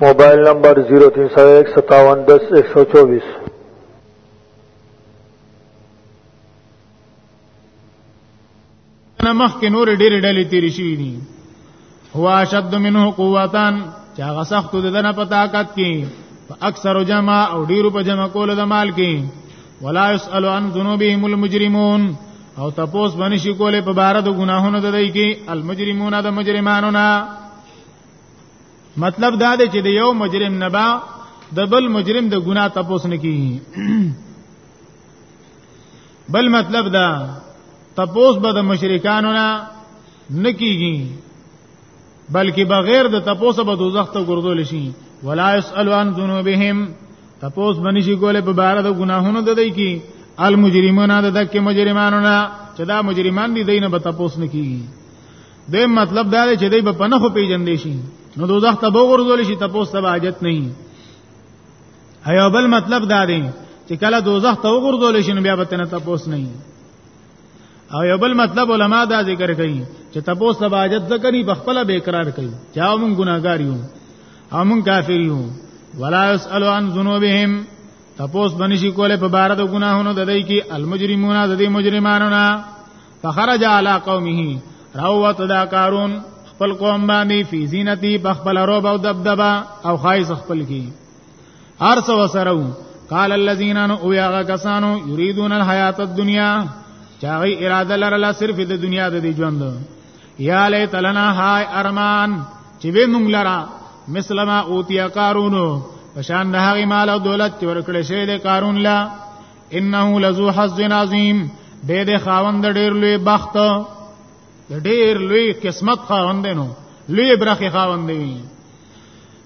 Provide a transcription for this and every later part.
موبایل نمبر 03015710124 مخ کې نور ډېر ډلې تیر شي دي هو اشد منه قوتان چې هغه سخت د نه په طاقت کې اکثر جمع او ډیرو په جمع کول د مال کې ولا يسأل عن ذنوبهم المجرمون او تپوس باندې شي کولې په بار د ګناهونو د دی کې المجرمون د مجرمانو نه مطلب دا دی چې د یو مجرم نه با د بل مجرم د ګناه تپوس نه کیږي بل مطلب دا تپوس به د مشرکانو نه نه کیږي بلکې بغیر د تپوس به دوزخ ته ګرځول شي ولا يسأل عن ذنوبهم تپوس باندې شي کوله په بار د ګناهونو د دی کی المجرمون د دک مجرمانو نه چې دا مجرمان دي دینه به تپوس نه کیږي به مطلب دا دی چې دوی په پنه خو پیژندې شي نو دوزخ ته وګورځول شي تاسو ته حاجت نه وي هيا بل مطلب دا دی چې کله دوزخ ته وګورځول شي نو بیا به تنه تاسو نه وي او یو بل مطلب علما دا ذکر کوي چې تاسو ته حاجت ذکر نه بخپل به اقرار کوي چې موږ ګناګار یو او موږ کافر یو ولا يسأل عن ذنوبهم تاسو باندې شي کوله په بار د ګناهونو د دای کی المجرمون د دې مجرمانو نه فخرج علی قومه راوت دا کارون خپل قوم باندې فی زینتی بخبل روب او دبدبا او خایس خپل کی هر څو وسرو قال الذين او یاغه کسانو یریدون الحیات الدنیا چاغی اراده لرله صرف د دنیا د دې ژوند یا لیت لنا های ارمان چې به مونږ لرا مثلما اوتیا قارونو پشان د هغه مال او دولت چې ورکړې شوی د قارون لا انه لذو حظ عظیم دې دې خاوند ډیر لوی بخت ډیر لوی قسمت خاوند نو لوی برخه خاوند دی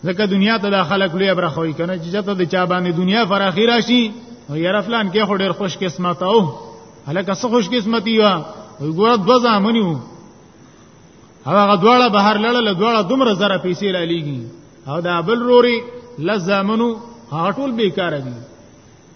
ځکه دنیا ته د خلک لوی برخه وي کنه چې ته د چا باندې دنیا فر اخی راشي او یاره فلان کې خو ډیر خوش قسمت او هلکه څه خوش قسمتي وا وګوره دو ځامنیو هغه دواړه بهر لړل دواړه دومره زره پیسې را لېږي او دا بل روري لزامنو هغه ټول بیکاره دي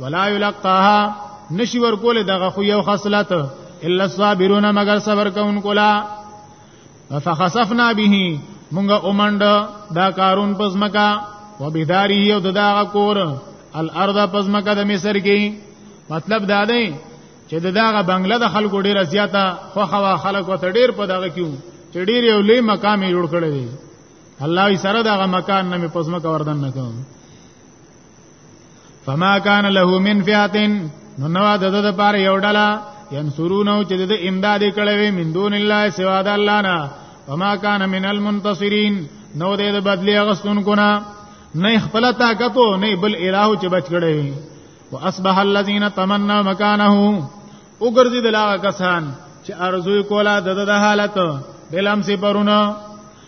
ولا یلقاها نشي ورکول دغه خو یو خصلت الا الصابرون مگر صبر کوونکو لا فخسفنا به مونږه اومند دا کارون پزمکا وبداری او دغه کور الارض پزمکا د مصر کې مطلب دا دی چې دغه بنگله د خلکو ډیره زیاته خو خوا خلکو ته ډیر په دغه کیو چې ډیر یو لوی مقام جوړ کړی دی الله یې سره دغه مکان نه پزمکا وردن نه کوم فما کان له من فیاتن نو نو د د پار یو ډلا ینصرونه چې د امداد کړي من دون الله سوا د الله نه وما کان من المنتصرین نو د بدلی غستون کو نه نه خپل طاقت نه بل الہ چې بچ کړي واصبح الذين تمنوا مكانه وګرځي دلا کسان چې ارزو کولا د د حالت بلم سي پرونه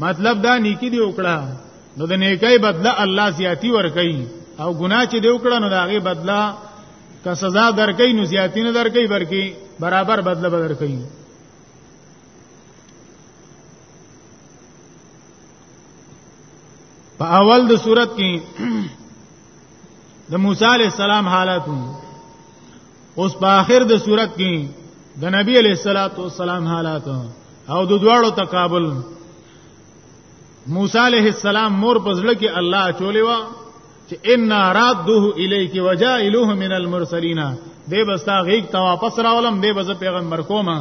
مطلب دا نیکی دی وکړه نو د نیکۍ بدله الله زیاتی ور کوي او ګناه چې دی وکړه نو د هغه بدله که سزا درکې نو زیاتی نه درکې بلکې برابر بدله به درکې په اول د صورت کې د موسی علی السلام حالتونه اوس په آخر د صورت کې د نبی علیہ الصلوۃ والسلام حالات او د دواړو تقابل موسی علیہ السلام مور پزړه کې الله چولې وا چې ان رادوه الیک وجائلوه من المرسلین دې بستا غیګ ته واپس راولم دې بز پیغمبر کومه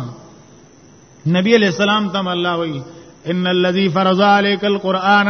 نبی علیہ السلام تم الله وی ان الذي فرض عليك القرآن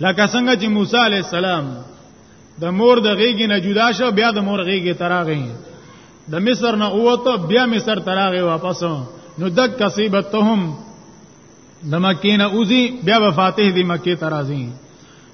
لکه څنګه چې موسی علی السلام د مور د غیږې نه جدا شو بیا د مور غیږې تراغې د مصر نه اوته بیا مصر تراغې واپس نو دک کسیبتهم د مکې نه اوزی بیا وفاتح دی مکې ترازی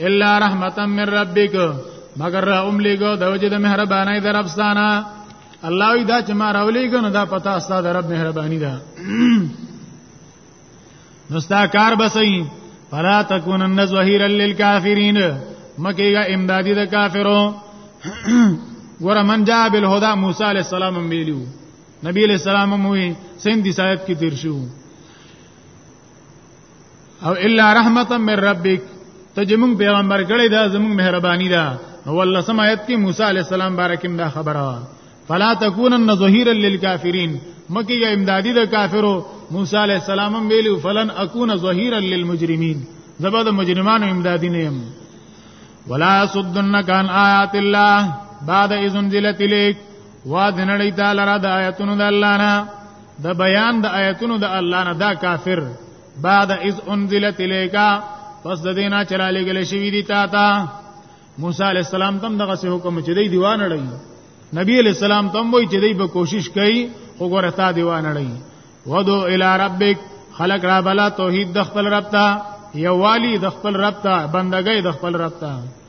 الا رحمتا من ربک مگر را املیګو د وجه د مهرباني در افسانه الله وی دا چې ما راولېګو نو دا پتا ستاسو رب مهرباني ده نستا کار بسئی فلا تکونن ظهیرا للکافرین مکیگا امدادی د کافرو ور من جاء بالهدى موسی علیہ السلام ویلو نبی علیہ السلام موي سندي صاحب کې تیر شو او الا رحمتا من ربک ته چې موږ پیغمبر کړی دا زموږ مهرباني ده نو ول سم آیت کې موسی علی السلام بارکم دا خبره فلا تکونن ظهیرا للکافرین مکه یا امدادی د کافرو موسی علی السلام ویلو فلن اكون ظهیرا للمجرمین زبد مجرمانو امدادی نه يم ولا صدنک عن آیات الله بعد اذن ذلت الیک وا دنړی تعالی را د آیاتونو د الله نه د بیان د آیتونو د الله نه دا کافر بعد اذ انزلت الیکا پس د دینا چلا لګل شوی دی تا تا موسی علی السلام تم دغه سه حکم چې دی دیوان اړی نبی علی السلام تم وای چې دی به کوشش کوي خو ګوره تا دیوان اړی ودو الی ربک خلق را بلا توحید د خپل رب ته یوالی د خپل رب ته بندګۍ د خپل رب ته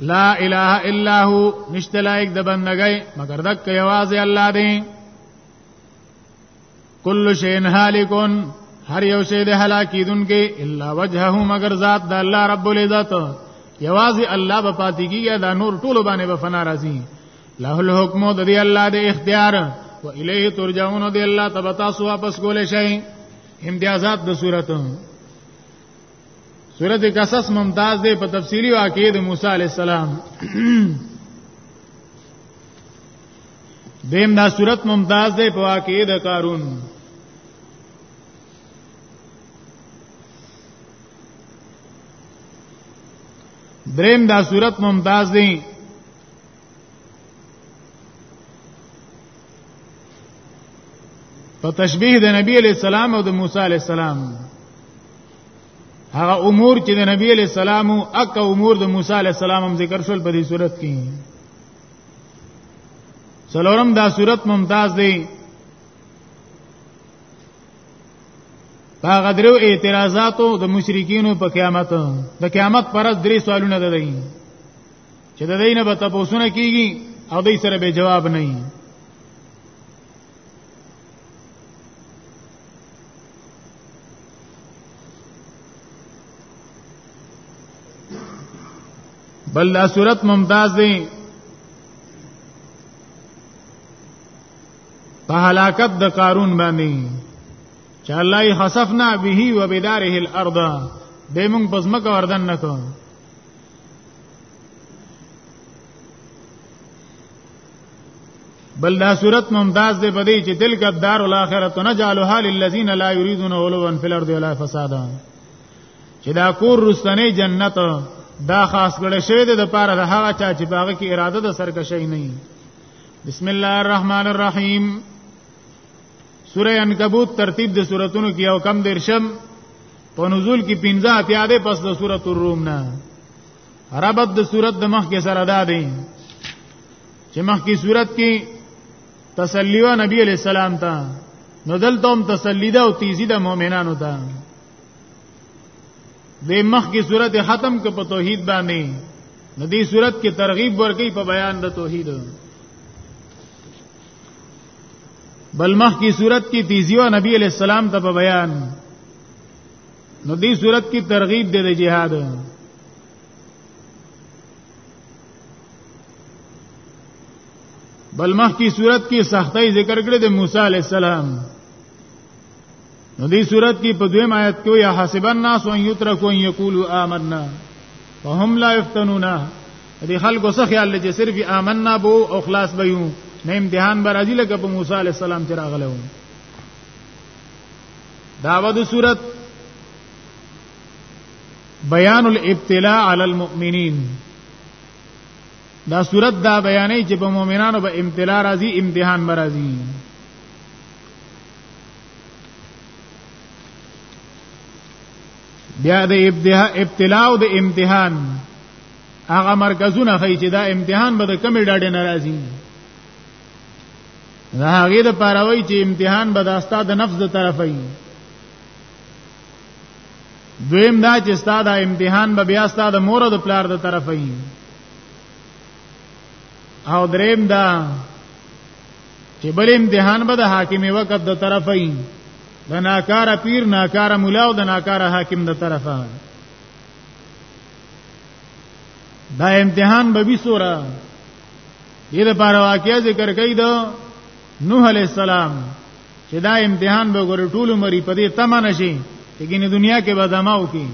لا اله الا هو نشته لایک د بندګۍ مگر دک یوازې الله دی کل شین هالکون هر یو شی د هلاکیدون کې الا وجهه مگر ذات د الله رب العزت یوازې الله به پاتې کیږي دا نور ټول باندې به فنا راځي له الحکم د دی الله د اختیار و الیه ترجعون دی الله تبتا سو واپس کولې شي امتیازات د صورتو سورت قصص ممتاز دی په تفصیلی واقعې د موسی علی السلام دیم دا صورت ممتاز دی په واقعې د قارون دریم دا صورت ممتاز دی په تشبیه د نبی علی السلام او د موسی علی السلام هغه امور چې د نبی علی السلام او اک امور د موسی علی السلام هم ذکر شول په دې صورت کې څلورم دا صورت ممتاز دی هغه درو اعتراضاتو د مشرکینو په قیامت د قیامت پر درې سوالونه ده چې د دینه به تاسو نه کیږي او دې سره به جواب نه وي بل دا صورت ممتاز دی په هلاکت د قارون باندې چې الله یې خسفنا به و بداره الارض به موږ پزمک وردن نکو بل دا صورت ممتاز دی پدې چې تلک الدار الاخرته نجعلها للذین لا یریدون علوا فی الارض ولا فسادا چې دا کور رستنی جنت دا خاص کړه شوی د لپاره د هغه چا چې باغ کې اراده د سرکشی نه بسم الله الرحمن الرحیم سوره عنکبوت ترتیب د سوراتونو کې یو کم درشم په نزول کې 15 اتیا ده پس د سورۃ الروم نه ربط د سورۃ د مخ کې سره ده دی چې مخ کې سورۃ کې تسلی و نبی علیہ السلام ته نو دلته هم تسلی ده او تیزی ده مؤمنانو ته د مخ کې سورۃ ختم کې په توحید باندې ندی سورۃ کې ترغیب ورکې په بیان د توحید بل مخ کی صورت کی تیزی او نبی علیہ السلام ته بیان نو دې صورت کی ترغیب دې د جهاد بل مخ کی صورت کی سختۍ ذکر کړې د موسی علیہ السلام نو دې صورت کې په دویم آیت کې یا حسب الناس ان یترکو ان یقولوا آمنا وهم لا یفتنون دې خلکو څه خیال لږه صرف آمنا بو او خلاص بيو نه امتحان بر راځي لکه په موسی علی السلام چې راغله و داوا د صورت بیان الابتلاء علی المؤمنین دا صورت دا بیانې چې په مؤمنانو به امتلا راځي امتحان به راځي بیا د ابتلا او د امتحان هغه مرکزونه خي چې دا امتحان به د کمی ډاډې ناراضي دا هغه د پاروي چې امتحان به د استاد د نفس د طرفه وي دویم دا چې استاد د امتحان به بیا استاد د مور او د پلار د طرفه وي او دریم دا چې بل امتحان به د حاکم وقت د طرفه ای د ناکار پیر ناکار مولا او د ناکار حاکم د طرفه دا امتحان به بي سورا دې لپاره واقعیا ذکر کړي دا نوح علی السلام چې دا امتحان به ګور ټول مری په دې تمه نشي چې ګینه دنیا کې به دماو کې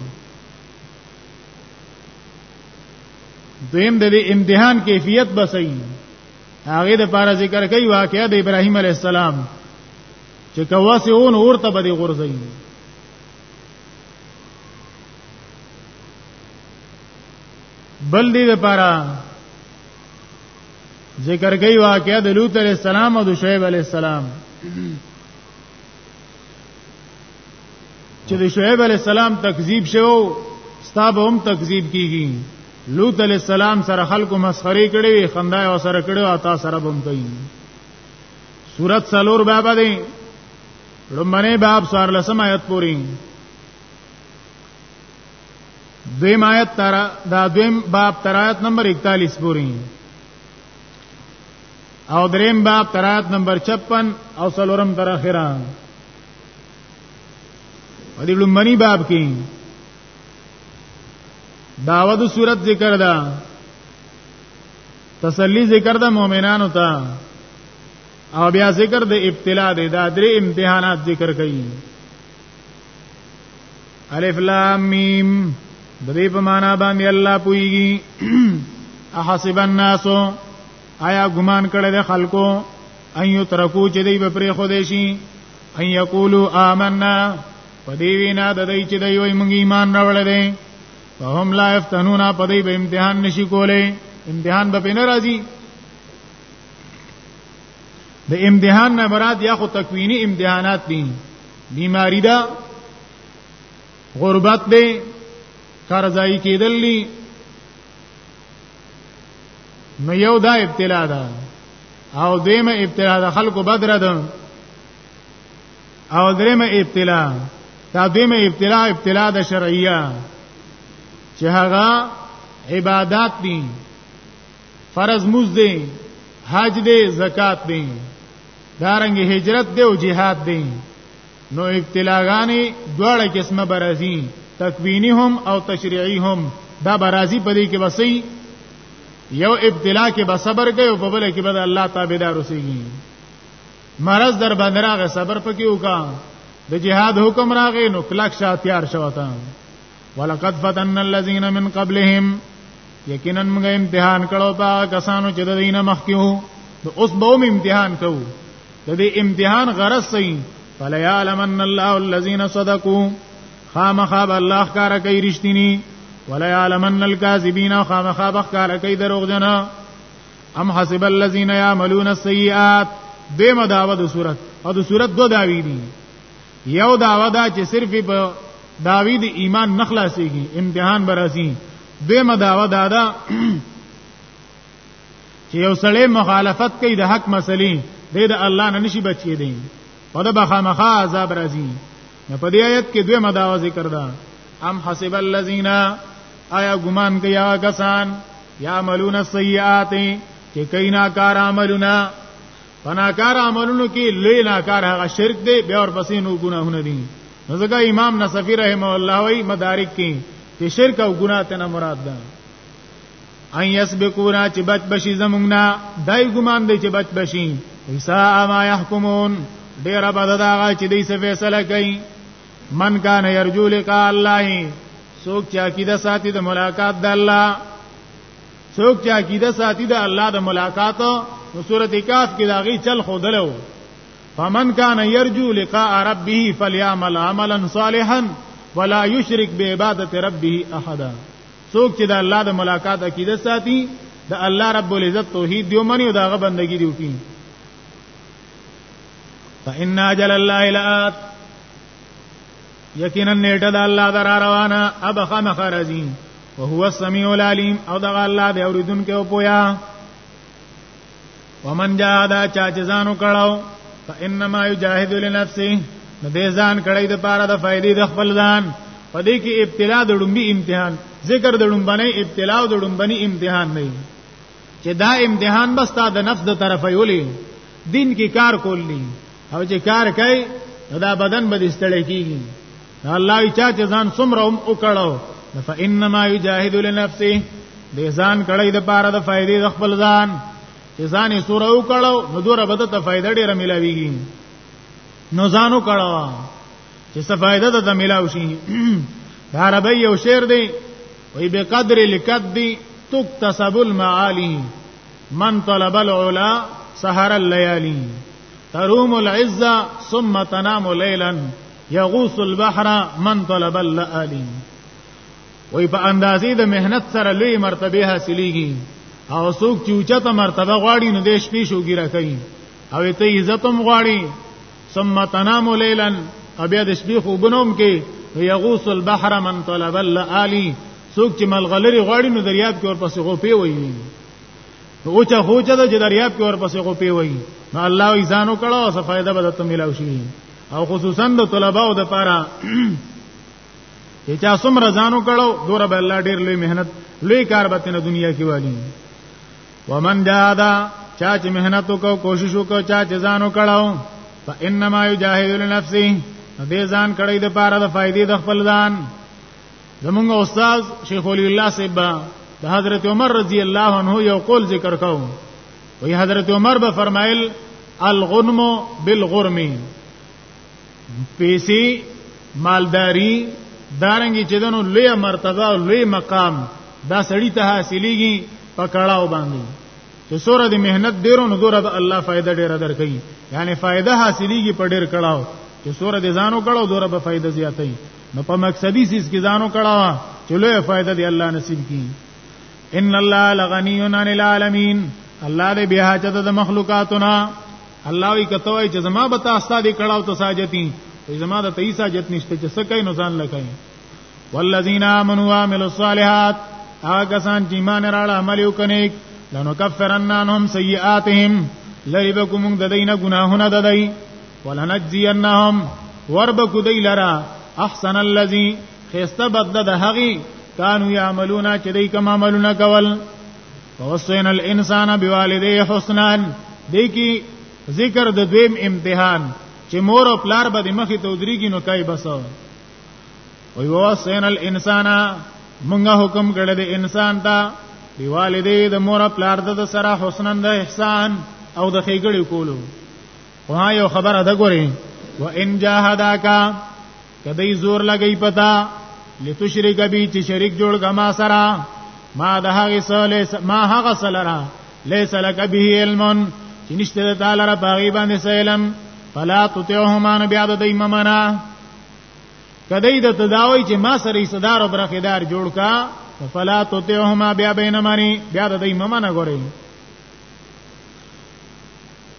دویم د امتحان کیفیت بسئی هغه د پاره ذکر کوي واقعا د ابراهيم عليه السلام چې کواسه اون اورته به دی غورځي بل دې لپاره ذکر کوي واقعا د لوط عليه السلام او د شعيب عليه السلام چې د شعیب علی السلام تکذیب شو ستاب هم تکذیب کیږي لوط علی السلام سره خلکو مسخري کړي وي خندای او سره کړي او تا سره بم کوي سورت سلور باب دی لمنه باب سار لسم آیت پوری دویم آیت تر دا دویم باب تر آیت نمبر 41 پوری او دریم باب ترات نمبر 56 او سلورم تر اخره په دې لومړني باب کې داوود صورت ذکر ده تسلی ذکر ده مؤمنانو ته او بیا ذکر د ابتلا دی دا درې امتحانات ذکر کړي الف لام میم د دې په معنا باندې الله پويږي احسب الناس آیا ګمان کړی د خلکو ان یو ترکو چې دی به پرې خو دی شي ان یقولو آمنا په دې وینا د دې چې دی وي موږ ایمان راوړل دي فهم لا یفتنون په دې به امتحان نشي کولای امتحان به پینې راځي د امتحان نه مراد یا خو تکوینی امتحانات دي بیماری ده غربت ده قرضای کېدلی نو یو دا ابتلا ده او دیمه ابتلا ده خلکو بدره ده او دریمه ابتلا دا دیمه ابتلا ابتلا ده شرعیه چې هغه عبادت دي فرض موز دي حج دي زکات دي دارنګ هجرت دي او جهاد دي نو ابتلاغانی دواړه قسمه برازي تکوینی هم او تشریعی هم دا برازي په دې کې وسی یو ابتلا کې به صبر کوي او په بل کې به الله تابعدار اوسېږي مرض در باندې راغی صبر پکې وکا د جهاد حکم راغی نو کلک شاه تیار شو تا ولقد فتن الذين من قبلهم یقینا موږ امتحان کړو په کسانو چې د دینه مخکیو نو اوس به هم امتحان کوو د دې امتحان غرض سي فلا يعلمن الله الذين صدقوا خامخا الله کار کوي رښتینی ولا يعلمن الكاذبين خامخا بخکار کوي دروغجنا ام حسب الذين يعملون السيئات دیمه داوه د صورت او د صورت دو داوی دي یو داوا دا چې صرف په داوی د ایمان نخلاصيږي امتحان براسي دیمه داوا دا ده چې یو سړی مخالفت کوي د حق مسلې د د الله نه نشي بچی دی په د بخامخه عذاب راځي په دې آیت کې دوه مداوا ذکر ده ام حسب الذین آیا ګمان کوي هغه کسان یعملون السیئات چې کینا کار عملونه پناکار عملونو کې لوی ناکار هغه شرک دی بیا ور پسې نو ګناهونه دي ځکه امام نصفی رحم الله وی مدارک کې چې شرک او ګناه ته نه مراد ده ان یسبقونا چې بچ بشي زمونږ نه دای ګمان دی چې بچ بشي ایسا ما يحكمون ډیر بد دا چې دې څه فیصله کوي من کان يرجو لقاء الله سوک چې عقیده ساتي د ملاقات د الله څوک چې عقیده ساتي د الله د ملاقات نو سورته کاف کې دا غي چل خودلو فمن کان يرجو لقاء ربه فليعمل عملا صالحا ولا يشرك بعبادت ربه احد څوک چې د الله د ملاقات عقیده ساتي د الله رب العزت توحید دیو منی او دغه بندگی دیو کی فإن أجل الله لآت یقینا نیټه د الله در روانه اب خام خرزی او هو السمیع العلیم او دغه الله دی اوریدونکو او پویا ومن جاهد چا چې ځانو کړهو فانما یجاهد لنفسه نو دې ځان کړی د پاره د فائدې د خپل ځان په دې کې ابتلا د ډومبي امتحان ذکر د ډومبنې ابتلا او د ډومبني امتحان نه چې دا امتحان بس تا د نفس د طرفه یولې دین کې کار کولی او چې کار کوي دا بدن به دستړی کیږي الله یې چا چې ځان څومره هم وکړو فإنما يجاهد لنفسه دې ځان کړی د پاره د فائدې د خپل ځان چې ځان یې سوره وکړو نو دوره بده ته فائدې ډیره ملاويږي نو ځانو کړو چې څه فائدې ده ملاو شي دا عربی یو شعر دی وی بقدر لکد تکتسب المعالی من طلب العلا سهر الليالي تروم العزه ثم تنام ليلا يغوص البحر من طلب اللآلين وی په اندازې د مهنت سره لوی مرتبه حاصلېږي او څوک چې اوچته مرتبه غواړي نو د شپې شوګیره کوي او ته عزت هم غواړي ثم تنام ليلا بیا د شپې خوبنوم کې یغوس البحر من طلب الالی څوک چې ملغلری غواړي نو دریاب کې ورپسې غوپې وایي هوچا هوچا د دریاب کې ورپسې غو پی وای نو الله یې ځانو کړه او څه فائدہ به ته ملاو شي او خصوصا د طلباو د پاره چې چا څومره ځانو کړه دوره به الله ډیر لوی مهنت لوی کار به تنه دنیا کې والی ومن جادا چا چې مهنت وکاو کوشش وکاو چا چې ځانو کړه فانما یجاهد لنفسه دې ځان کړی د پاره د فائدې د خپل ځان زمونږ استاد شیخ ولی الله سیبا د حضرت عمر رضی الله عنه یو قول ذکر کاو وی حضرت عمر به فرمایل الغنم بالغرم پیسې مالداری دارنګي چې دنو لوی مرتبه او لوی مقام دا سړی ته حاصلېږي په کړهو باندې چې سوره د مهنت ډیرو نو دوره د الله فائدہ ډیره درکې یعنی فائدہ حاصلېږي په ډیر کړهو چې سوره د ځانو کړهو دوره به فائدہ زیاتې نو په مقصدی سیس کې ځانو کړه چې لوی فائدہ دی الله نصیب کړي ان الله لغنی عن العالمین الله دې بیا حاجت د مخلوقاتنا الله وی کته وای چې زما به تاسو ته کړهو ته ساجتی زما د تیسا ساجت نشته چې سکه نو ځان لکای والذین آمنوا وعملوا الصالحات هغه کسان چې ایمان راړه عمل وکنیک لنکفرن عنهم سیئاتهم لری بکوم د دینه گناهونه ددای ولنجزینهم ورب کدی لرا احسن الذی خسته بدل د هغي کانو یعملون چې دای کوم عملونه کول ووصینا الانسان بوالديه حسنا دې کې ذکر د دویم امتحان چې مور او پلار به د مخې ته ودرېږي نو کوي بس وي ووصینا الانسان مونږه حکم کړل د انسان ته بوالديه د مور او پلار د سره حسنا د احسان او د خېګړې کولو وها یو خبره ده ګوري و ان جاهداکا کدی زور لګی پتا لتشرک بی چې شریک جوړ غما سرا ما ده هغه سره ما هغه سره لیس لک به علم چې نشته تعالی را باغی باندې سلام فلا تطعهما بیا د ایممنا کدی د تداوی چې ما سره صدار او برخیدار جوړ کا فلا تطعهما بیا بینمانی بیا د ایممنا ګورئ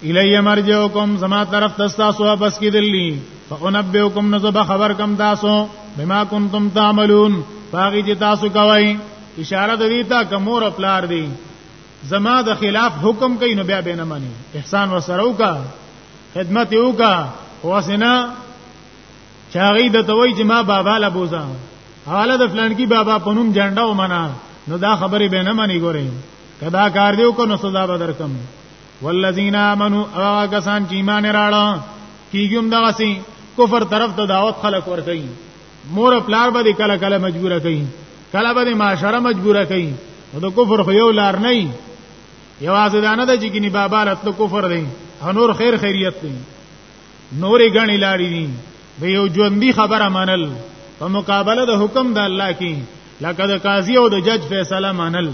الی مرجعکم زما طرف تاسو واپس کیدلی فانبئکم نزب خبر کم تاسو بما کنتم تعملون باغی چې تاسو کوي اشاره د دې ته کمور پلار دی زما د خلاف حکم کوي نو بیا به نه مانی احسان وسره وکا خدمت وکا واسنه چاغی د توي چې ما بابا لا بوزا حاله د فلان کی بابا پنوم جنډا ومنه نو دا خبره به نه مانی ګورې کدا کار دیو کو نو سزا به درکم والذین آمنو هغه کسان چې ایمان راړه کیږم دغه سي کفر طرف ته دعوت خلق ور کوي مور پلار به کله کله مجبور کوي کله به معاشره مجبور کوي نو د کفر خو یو لار نه یوازې دانه د جګنی بابا راتلو کفر دی نور خیر خیریت دی نورې غنی لارې دي د یو ژوندۍ خبره منل په مقابله د حکم د الله کې لکه د قاضي او د جج فیصله منل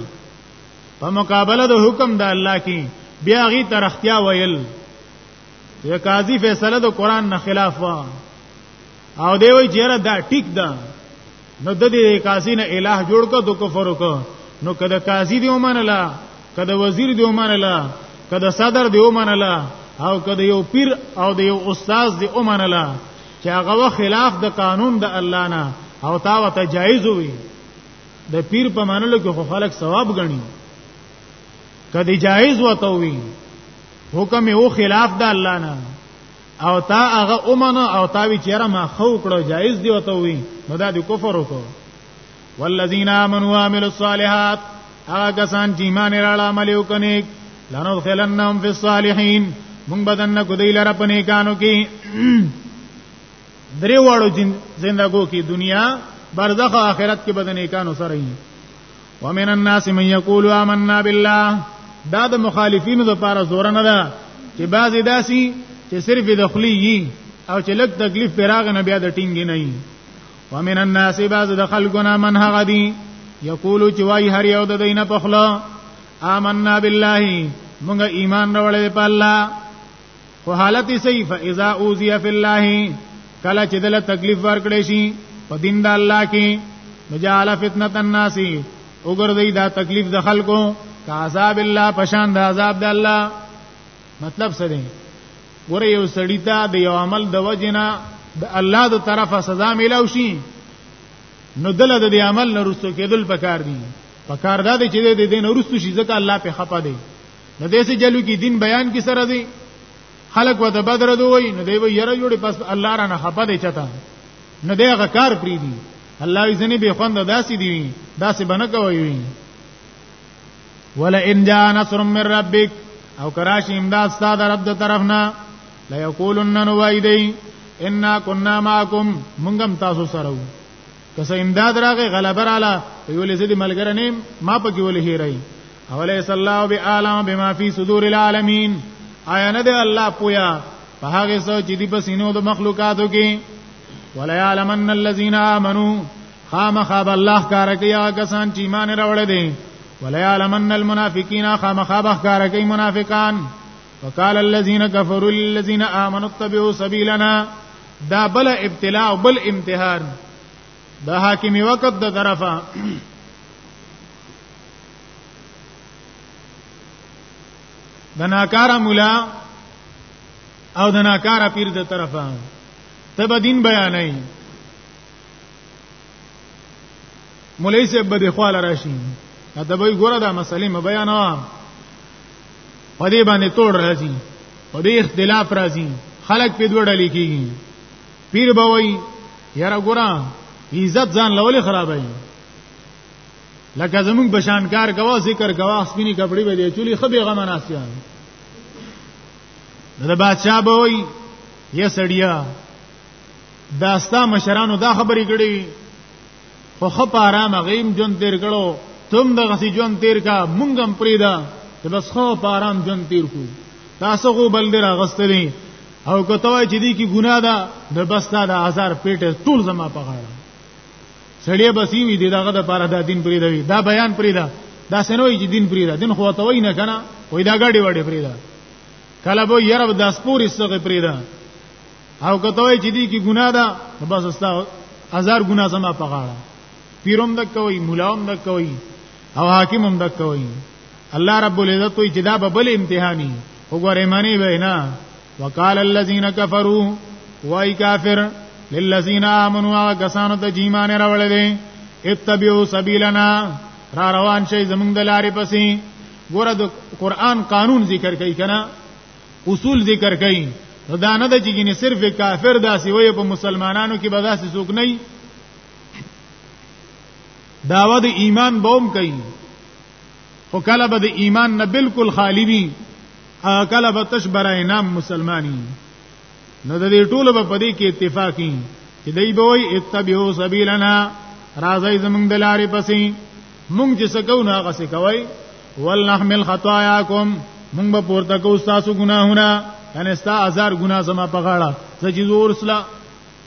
په مقابله د حکم د الله کې بیا غي ترختیا ویل چې قاضي فیصله د قران نه خلاف و او دی وی چیرې دا ټیک ده نو د دې قاضي نه الہ جوړ کو د کفر وکړو نو کده قاضي دی ومنله کده وزیر دی ومنله کده صدر دی ومنله او کده یو پیر او د یو استاد دی ومنله چې هغه خلاف د قانون د الله نه او تا وته جایز وي د پیر په منلو کې خو خلک ثواب غني کدی جایز وته وی حکم او خلاف د الله نه او تا هغه اومن او تا وی چیرې ما خو کړو جایز دی وته وی نو دا د کفر وکړو والذین آمنوا وعملوا الصالحات هغه کسان چې ایمان راړه عمل وکني لنذخلنهم فی الصالحین مونږ بدن کو دی لره پنه کانو کې درې واړو زندګو کې دنیا برزخ او آخرت کې بدن کانو سره یې ومن الناس من یقول آمنا بالله دا د مخالفینو لپاره زور نه ده چې بعضی داسي چې صرف د خلی یي او چې لږ تکلیف پراغ نه بیا د ټینګ نه یي ومن الناس بعض د خلقنا من هغه دي یقول چې وای هر یو د دینه په خلا آمنا بالله مونږه ایمان راوړل په الله خو حالت یې صحیح فاذا اوذی فی الله کله چې دله تکلیف ورکړې شي په دین د الله کې نجعل فتنه الناس وګرځي دا تکلیف د خلکو کا عذاب الله پشان د عذاب د الله مطلب څه دی ګوره یو سړی ته د یو عمل د وجنه د الله د طرفه سزا ملو شي نو دله د عمل نه رسو کېدل پکار دي پکار دا دی چې د دین ورستو شي ځکه الله په خپه دی نو دې سي جلو کې دین بیان کی سره دی خلق و د بدر دوی نو دی وی یره جوړي پس الله را نه خپه دی چتا نو دې هغه کار پری دی الله یې ځنی به خوند داسي دی داسي بنه کوي وی ولا ان جاء نصر من ربک او کراش امداد ستاد رب د طرفنا لا یقولن نوایدی ان كنا معكم منګم تاسو سره کسه امداد راغې غلبر علا ویولې زدي ملګری نیم ما پکې ولې هیرای اولیس الله بعالم بما فی صدور العالمین آیا نه دی الله پویا په هغه څه چې دی په سینو د مخلوقاتو کې ولا یعلمن الذین آمنو خامخاب الله کار کوي هغه کسان چې ایمان راوړل دي ولا یعلمن المنافقین خامخاب کار کوي منافقان وقال الذين كفروا للذين آمنوا اتبعوا سبيلنا دا بل ابتلاء او بل امتحان دا حاکمی وقت د طرفه د ناکاره مولا او د ناکاره پیر د طرفه ته به دین بیانای مولای صاحب به د خپل راشي دا به ګوره دا مسلې م بیانوا په دې باندې توړ راځي په دې اختلاف راځي خلک په دوړه لیکيږي پیر به وای یاره ګوره عزت ځان لولې خرابای لکه زمونږ بشان کار کوا ذکر کوا سپینی کپڑے به دی چولی خبي غم ناسیان دا بادشاہ به وي یا سړیا داستا مشرانو دا خبرې کړې خو خپ آرام غیم جون تیر کړو تم د غسی جون تیر کا مونږم پریدا چې بس خو په آرام جون تیر کو تاسو غو بل دی راغستلی او کته وای چې دی کی ګناه ده د بستا د آزار پیټه ټول زما په غاړه سړی بسې وي دغه د پاره دا دین پرې دی دا بیان پرې ده دا سنوي چې دین پرې ده دین خو ته وای نه کنه وای دا ګاډي وړي پرې ده کله به یره د سپوري سره پرې ده او کته وای چې دی کې ګناه ده بس استا هزار ګناه زما په غاړه پیروم دک کوي مولاوم دک کوي او حاکم هم دک کوي الله رب العزت وی چې دا به بل امتحاني وګوره معنی وینا وقال الذين كفروا وای کافر للذین آمنوا کسانو ته چې ایمان راوړل دي اتبعوا سبیلنا را روان شي زمونږ د لارې پسې ګوره د قران قانون ذکر کوي کنه اصول ذکر کوي دا نه د چې صرف کافر داسې وي په مسلمانانو کې به داسې څوک نه داوا د ایمان بوم کوي خو کله به د ایمان نه بالکل خالی وي کله به تش برای نام مسلمانی نو د دې ټولو په دې کې اتفاقی چې دای به وي اتبعو سبیلنا راځي زمونږ د لارې پسې مونږ چې سکو نه هغه سکوي ولنحمل خطاياکم مونږ به پورته کو تاسو ګناهونه یعنی ستا هزار ګناه زما په غاړه چې زور سلا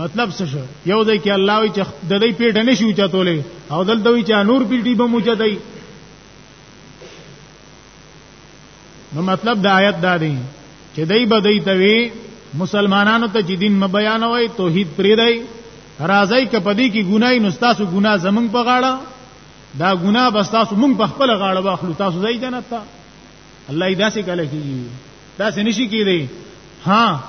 مطلب څه شو یو ځای کې الله وی چې د دې پیټه نشي چتولې او دلته وی چې نور پیټي به موچتای نو مطلب د آیت دا دی چې دای به دای ته وی مسلمانانو ته چې دین م بیانوي توحید پرې دی راځي کپدی کې ګنای نو تاسو ګنا زمنګ په غاړه دا ګنا بس تاسو مونږ په خپل غاړه واخلو تاسو ځای جنت ته الله یې داسې کله کیږي داسې نشي کیږي ها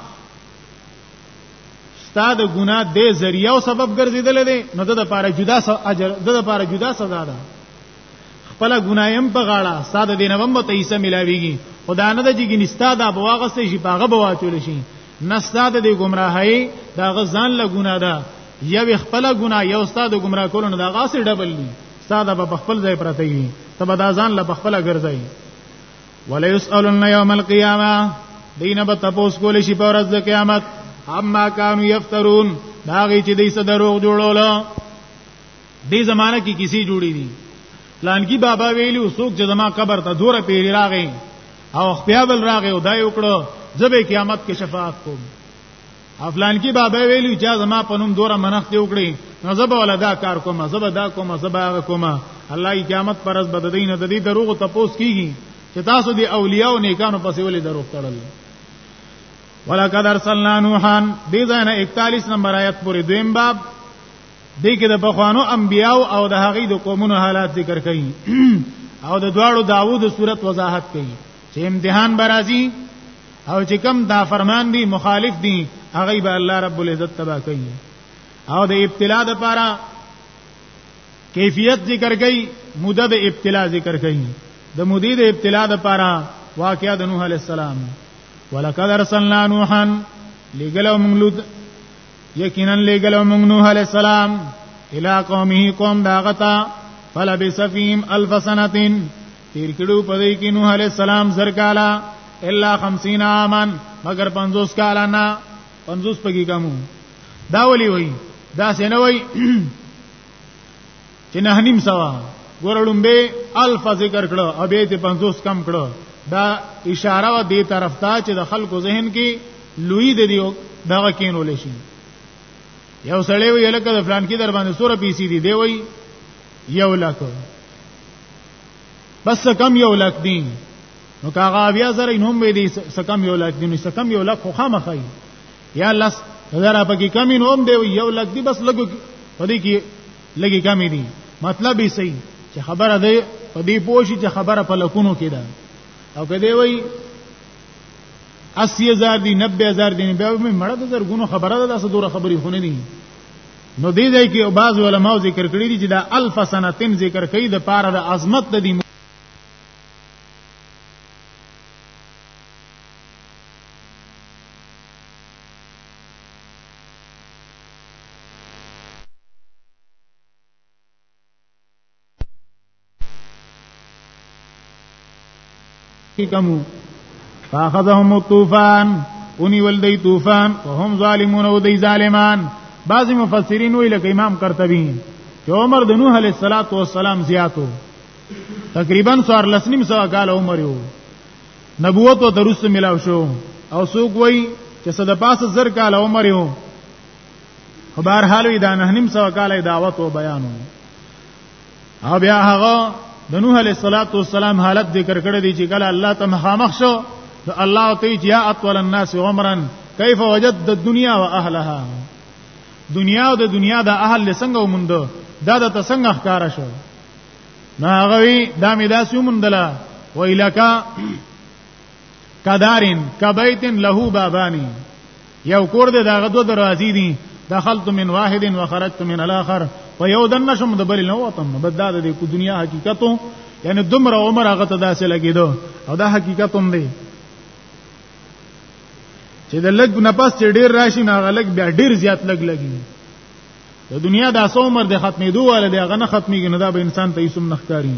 ستا د ګناه د ذریعہ او سبب ګرځیدل دي نو د لپاره جدا اجر د لپاره جدا سزا ده خپل ګنایم په غاړه ستا د دینه هم ته حصہ ملاویږي خدا نه د جګی نستا دا بواغسته شي پاغه بواچول شي نستا د ګمراهی دا غزان له ګناه ده یو خپل ګناه یو ستا د ګمراه کولو نه دا غاسه ډبل دي ستا د په خپل ځای پرته وي ته به دا ځان له خپل ګرځي ولا يسالون يوم القيامه دینه به تاسو کول شي په ورځ د قیامت اما كانوا يفترون دا غي چې دې څه دروغ جوړول دې زمانہ کې کسی جوړی دي پلان کی بابا ویلو څوک چې زما قبر ته دوره پیری راغی او خپل راغی او دای وکړو زبې قیامت کې شفاعت کوم افلان کې بابا ویلو چې زما په نوم دوره منښت وکړي نو زبا ولا دا کار کوم زبا دا کوم زبا هغه کوم الله کی قیامت پر از بد دین د دې دروغ ته پوس کیږي چې تاسو دی اولیاء او نیکانو پسې ولې دروغ تړل ولقد ارسلنا نوحا دې ځای نه 41 نمبر آیت پورې دویم باب دې کې د بخوانو انبیاو او د هغې د قومونو حالات ذکر کړي او د دواړو داوود صورت وضاحت کړي چې امتحان برازي او چې کم دا فرمان دي مخالف دي هغه به الله رب العزت تبا کوي او د ابتلا د پاره کیفیت ذکر کړي مدد ابتلا ذکر کړي د مدید ابتلا د پاره واقعا د نوح علی السلام ولقد ارسلنا نوحا لګلو موږ لوط یقینا لګلو موږ نوح علی السلام الی قومه قوم داغتا فلبث فیهم الف سنه تیر کړو په دې کې نوح علی السلام زر کالا الا 50 عامن مگر 50 کالا نه 50 پکې کمو دا ولي وای دا سينه وای چې نه نیم سوا ګورړم به الف ذکر کړو او به ته 50 کم کړو دا اشاره و دې طرف ته چې د خلکو ذهن کې لوی د دیو دغه کینول شي یو سړی وی لکه د فلان کې در باندې سور پیسې دی دی وی یو لکه بس کم یو لک دی نو کاغه بیا زره نوم به دي سکم یو لک دي نو سکم یو لک خو خامخای یا لس زره پکې کم نوم دی یو لک دي بس لګو پدې کې لګي کم دي مطلب یې صحیح چې خبره ده پدې پوښي چې خبره په لکونو کې ده او کدی وای 80000 دی 90000 دی به مړه د زرګونو خبره ده داسې دوره خبرې خونه دي نو دې ځای کې بعض علماو ذکر کړی دي چې دا الف سنتن ذکر کوي د پاره د عظمت د دې کمو فاخذهم الطوفان اونی ول دی طوفان وهم ظالمون او دی ظالمان بعضی مفسرین وی لکه امام قرطبی چې عمر د نوح علیه الصلاۃ والسلام زیاتو تقریبا سوار لسنیم سوا کال عمر یو نبوت او درست ملاو شو او سوق وی چې صد پاس زر کال عمر یو خو بهر حال دا نه نیم سو کال دعوت او بیان او بیا هغه د نوح علیه الصلاۃ والسلام حالت ذکر کړی دی چې کله الله ته مخامخ شو نو الله ته چې یا اطول الناس عمرا کیف وجد الدنيا واهلها دنیا او د دنیا د اهل لسنګ ومند دا د تسنګ ښکار شو نه هغه وی دا می داس ومندلا و الکا کدارین کبیتن له بابانی یو کور دی داغه دو دروازې دي دخلت من واحد وخرجت من الاخر په یو دن نشم د بل نه وتم بس دا د دنیا حقیقتو یعنی دومره عمر هغه ته داسې لګیدو او دا حقیقت هم دی چې د لګ نه پس ډیر راشي نه غلګ بیا ډیر زیات لګ لګي د دنیا د اسو عمر د ختمېدو واله دی هغه نه ختميږي نه دا به انسان ته یې سم نخکاری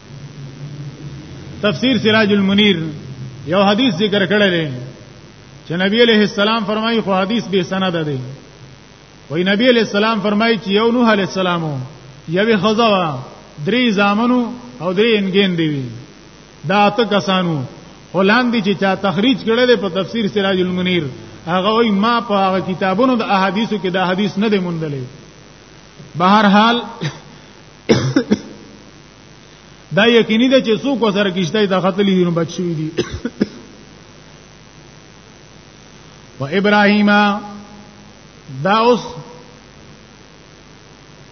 تفسیر سراج المنیر یو حدیث ذکر کړی دی چې نبی علیہ السلام فرمایي خو حدیث به سند دی وای نبی علیہ السلام فرمایي چې یو نوح علیہ السلام یوې خزوا درې زامنو او درې انګین دی وی دا اته کسانو هلاندې چې چا تخریج کړی دی په تفسیر سراج المنیر هغه وای ما په هغه کتابونو د احادیثو کې دا حدیث نه دی موندلې بهر حال دا یقیني ده چې څوک وسره کیشته د خطلې دینو بچ شوی دي و ابراهیم دا اوس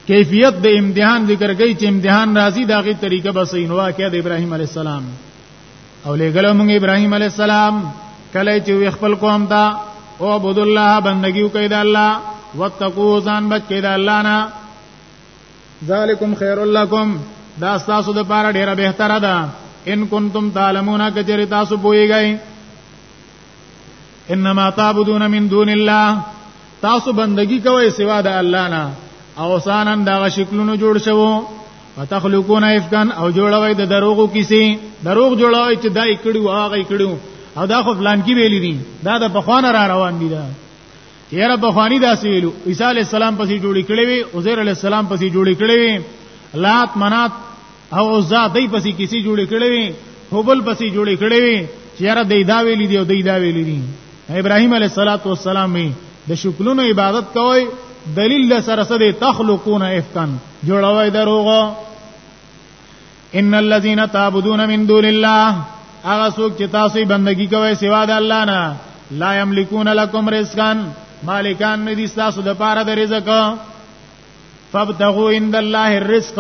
کیفیت د امتحان ذکر کوي چې امتحان راځي دا غي طریقه بس نو واقعه د ابراهیم علی السلام او لګلو موږ ابراهیم علی السلام کله چې خپل قوم ته او عبد الله بندگی کوي د الله وتقو ځان بچ کوي د الله نه ذالکم خیر لکم دا تاسو د پاره ډیره بهتره ده ان کنتم تعلمون کجری تاسو پویږئ انما تعبدون من دون الله تاسو بندگی کوئ سوا د الله نه او سانن دا شکلونو جوړ شوو وتخلقون افکان او جوړوي د دروغو کیسې دروغ جوړوي چې دای کړي واغې کړي او دا خو فلان کې ویلي دي دا د پخوانه را روان دي دا یاره بخوانی داسې ویلو عیسی علی السلام پسې جوړی کړی وی عزیر علی السلام پسې جوړی کړی وی لات منات او عزا دای پسې کیسې جوړی کړی وی هبل پسې جوړی کړی وی چې یاره دای دا ویلی دی او دای دا ویلی دی ابراهیم علی السلام وی د شکلونو عبادت کوي دلیل سره سره تخلقون افکن جوړوي دروغه ان الذين تعبدون من دون الله هغه څوک چې تاسو یې بندگی کوئ سوا د الله نه لا یملکون لکم رزقا مالکان نه دي تاسو د پاره د رزق فابتغوا عند الله الرزق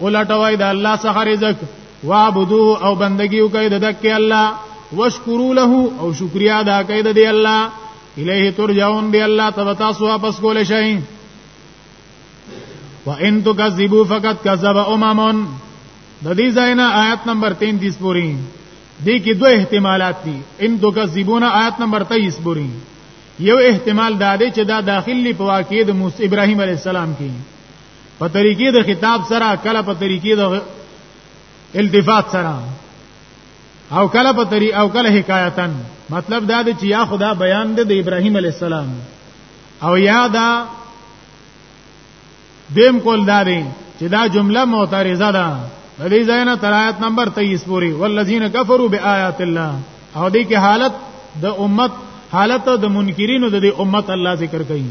ولټوي د الله څخه رزق واعبدوه او بندگی وکړئ د دک الله واشکروا له او شکریا ادا کړئ د الله الیه ترجعون دی الله تبارک واپس کول شئ وان تکذبوا فقد كذب امم د دې ځاینا آیت نمبر 33 پوری دې کې دوه احتمالات دي ان تکذبون آیت نمبر 23 پوری یو احتمال دا دی چې دا داخلي په واقعې د موسی ابراهیم علی السلام کې په طریقې د خطاب سره کله په طریقې د التفات سره او کله په طریقې او کله حکایتن مطلب دا دی چې یا خدا بیان دی د ابراهیم علی السلام او یادا دیم کول داري چې دا جمله معترضه ده د دې ځای نه تر آیت نمبر 23 پورې والذین کفروا بیاات الله او دې کې حالت د امت حالت د منکرینو د دې امت الله ذکر کوي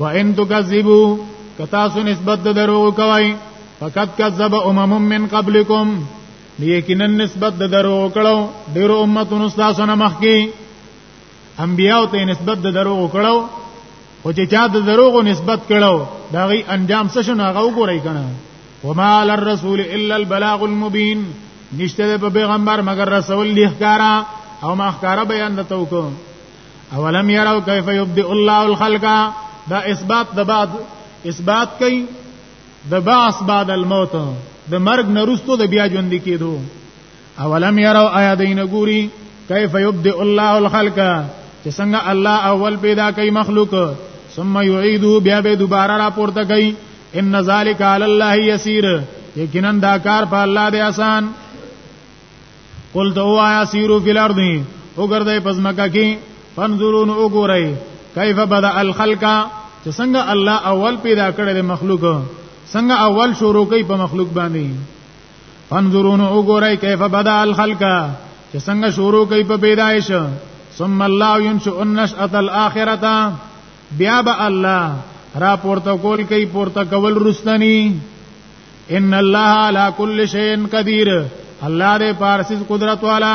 وان تکذبوا کتا سو نسبت د درو کوي فقط کذب امم من قبلکم یقینا نسبت د درو کړو ډیرو امتونو تاسو نه مخکي انبیاو ته نسبت د دروغ کړو او چې چا د دروغ نسبت کړو دا غي انجام څه شنو هغه وګورئ کنه وما على الرسول الا البلاغ المبين نشته په پیغمبر مگر رسول لخکارا او ما خکارا بیان د توکو اولم يروا كيف يبدئ الله الخلق دا اثبات د بعد اثبات کوي د باس بعد الموت د مرګ نرستو د بیا ژوند کېدو اولم يروا آیا دین ګوري کیف یبدئ الله الخلق چې څنګه الله اول پیدا کوي مخلوق ثم يعيده بیا به دوباره را پورته کوي ان ذالک علی الله یسیر یقینا دا کار په الله دی آسان قل تو آیا سیرو فی الارض وګرځي پزماکه کې فنظرون وګورئ کیف بدا الخلق چې څنګه الله اول پیدا کړی مخلوق څنګه اول شروع کوي په مخلوق باندې فانظرون وګورئ کیف بدا الخلق چې څنګه شروع کوي په پیدایش ثم الله ينشئ النشأة الاخره بیا به الله را پورته کول کوي پورته کول رستنی ان الله على كل شيء قدير الله دې پارسیز قدرت والا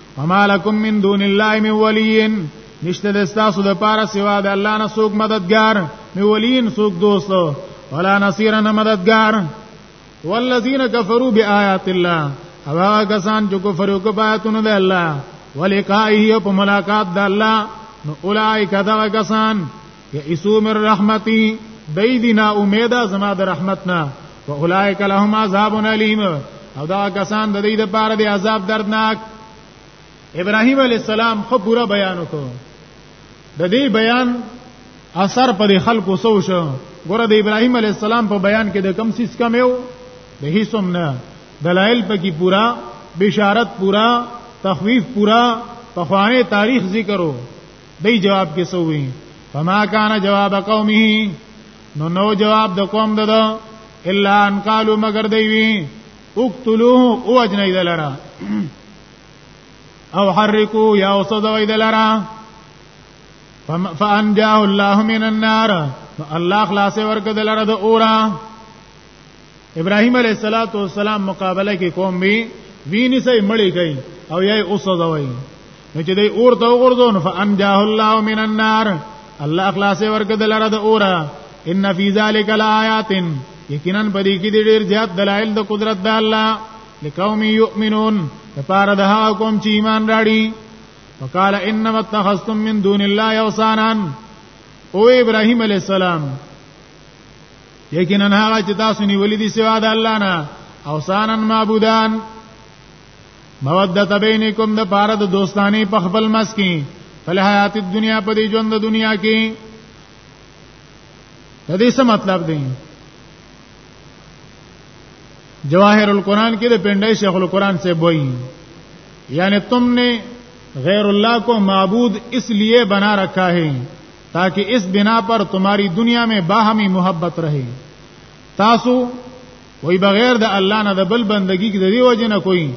وما لكم من دون الله من ولي نشته د تاسو د پاره سوا د الله نه څوک مددگار می ولین څوک دوست ولا نصير نه مددگار والذین کفروا بآیات الله هغه کسان چې کفر وکړ په آیاتونو د الله ولقائه په ملاقات د الله نو اولائک دا کسان یئسو من رحمتی دای دینا امیدا زما د رحمتنا واولائک لهم عذاب الیم او دا کسان د دې لپاره دی عذاب دردناک ابراهیم علی السلام خو پورا بیان وکړ د دې بیان اثر پر خلکو سو شو ګوره د ابراهیم علی السلام په بیان کې د کم سیس کم یو د هیڅم نه دلایل پکې پورا بشارت پورا تخویف پورا په خوانه تاریخ ذکرو دی جواب کې سوې فما کان جواب قومه نو نو جواب د قوم دده الا ان قالو مگر دی وی اقتلوه او اجنه دلرا او حرکو یا وسدوی دلرا فانجاه الله من النار الله خلاص ورک دلرا د اورا ابراهيم عليه صلوات و سلام مقابله کې کوم وی ویني سي مړی کوي او یې اوسوځوي نو چې دی اور ته وګرځون فانجاه الله من النار الله اخلاص ورکړه لره د اوره ان فی ذلک لآیات یقینا پدې کې ډېر زیات دلایل د قدرت د الله لقوم یؤمنون لپاره د هغه قوم چې ایمان راړي وقال انما اتخذتم من دون الله اوثانا او ابراهيم عليه السلام یقینا هغه چې تاسو نیولې دي سوا د الله نه اوسانن معبودان مودت بینکم د پاره د دوستانی په خپل مس کې فل حیات الدنیا په دې ژوند د دنیا کې د دې څه مطلب دی جواهر القرآن کې د پندای شیخ القرآن سے بوئی یعنی تم نے غیر اللہ کو معبود اس لیے بنا رکھا ہے تاکہ اس بنا پر تمہاری دنیا میں باہمی محبت رہے تاسو وای بغیر د الله نه د بل بندگی کې د دې وجه نه کوي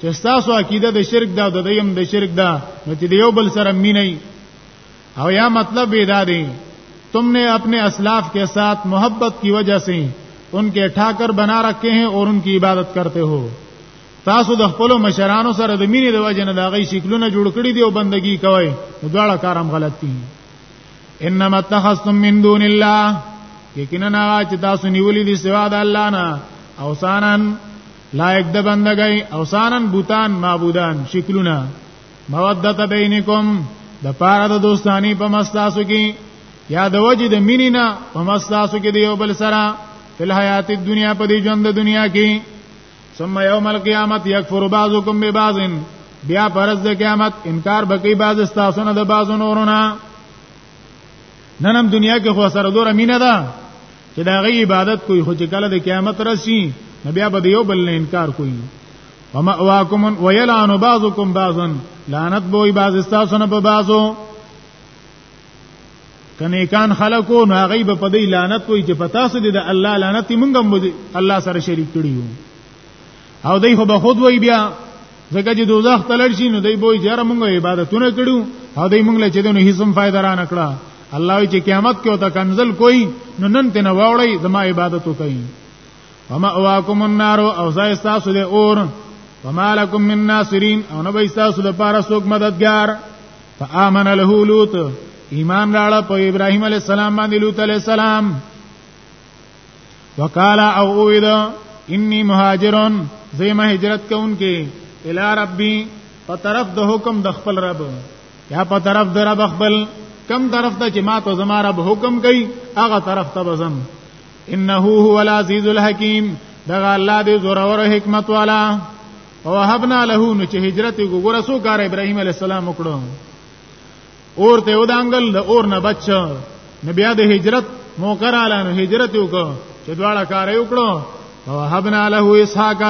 چې تاسو عقیده د شرک دا د دیم د شرک دا نو چې یو بل سره مینې او یا مطلب یې دا دی تم نے اپنے اسلاف کے ساتھ محبت کی وجہ سے ان کے ٹھاکر بنا رکھے ہیں اور ان کی عبادت کرتے ہو تاسو د خپل مشرانو سره د مینې د وجه نه دا غي شکلونه جوړ کړی دی او بندگی کوي نو دواړه کارم غلط دي انما اتخذتم من دون الله یقینا چې تاسو نیولې دي سوا د الله نه اوسانن لایک د بندګۍ اوسانن بوتان معبودان شکلونه مودت بینکم د پاره د دوستانی په مستاسو کې یا د وجه د مینې نه په مستاسو کې دی یو بل سره فل حیات دنیا په دې ژوند د دنیا کې ثم یوم القیامت یکفر بعضکم ببعض بیا پرز د قیامت انکار بکی بعض استاسو نه د بعض نورونه ننم دنیا کې خو سره دور امینه ده چې دا غي عبادت کوي خو چې کله د قیامت رسی نبي به یو بل نه انکار کوي وما واکم ویلان بعضکم بعضا لعنت بوئی بعض استاسو نه په بعضو کنيکان خلکو نو هغه به په دې لعنت وي چې پتا سه دي د الله لعنت مونږ هم الله سره شریک کړی یو او دای خو به خود وای بیا ځکه چې دوزخ تلل شي نو دای بوې جره مونږه عبادتونه کړو او دای مونږ له چې دونه هیڅ هم فائدہ را نکړه الله چې قیامت کې او ته کنزل کوئی نو نن ته نه واوړی زما عبادت کوي وما اواکم النار او زای تاسو له اور وما لكم من ناصرين او نه به تاسو لپاره څوک مددگار فآمن له لوط ایمان راړه په ابراهيم عليه السلام باندې لوط عليه السلام وقالا او اوید انی مهاجرون زیمه هجرت کوونکې الی ربی په طرف د حکم د خپل رب یا په طرف د رب خپل کم طرف ته چې ما ته زما رب حکم کوي هغه طرف ته بزم انه هو العزیز الحکیم دغه الله دې زور او حکمت والا او وهبنا له نو چې هجرت وګوره سو کار ابراهيم عليه السلام وکړو اور ته ودانګل د اور نه بچ نو بیا د هجرت موقر اعلان هجرت وکړو چې دواړه کار یې وکړو او وهبنا له اسحاق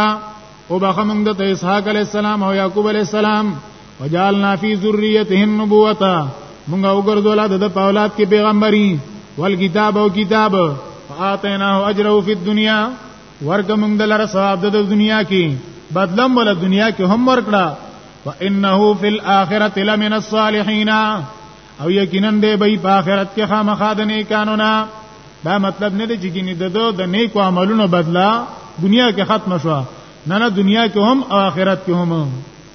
او بخمنګ د اسحاق عليه السلام او يعقوب عليه السلام وجعلنا فی ذریتهم نبوتا مونږ وګرځول د اولاد کې پیغمبري ول کتاب او کتاب فاتیناه اجره فی الدنیا ورګ مونږ دلاره ثواب د دنیا کې بدلم ول دنیا کې هم ورکړه وانه فی الاخرۃ لمن الصالحین او یقینا دې به په آخرت کې خامخا د نیکانو نه دا مطلب نه دی چې ګینه د دو د نیکو عملونو بدلا دنیا کې ختم شو نه نه دنیا کې هم او آخرت کې هم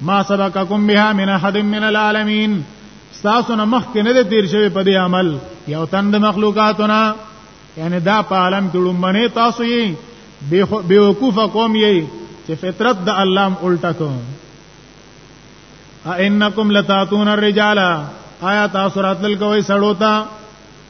ما سبقکم بها من احد من العالمین تاسو نه مخکې نه دی تیر شوی په دې عمل یو تند مخلوقاتنا یعنی دا په عالم کې لومبنه تاسو یې بے وقوف قوم یې چې فطرت د الله الټا کو انکم لتاتون الرجال آیا تاسو راتل کوي سړوتا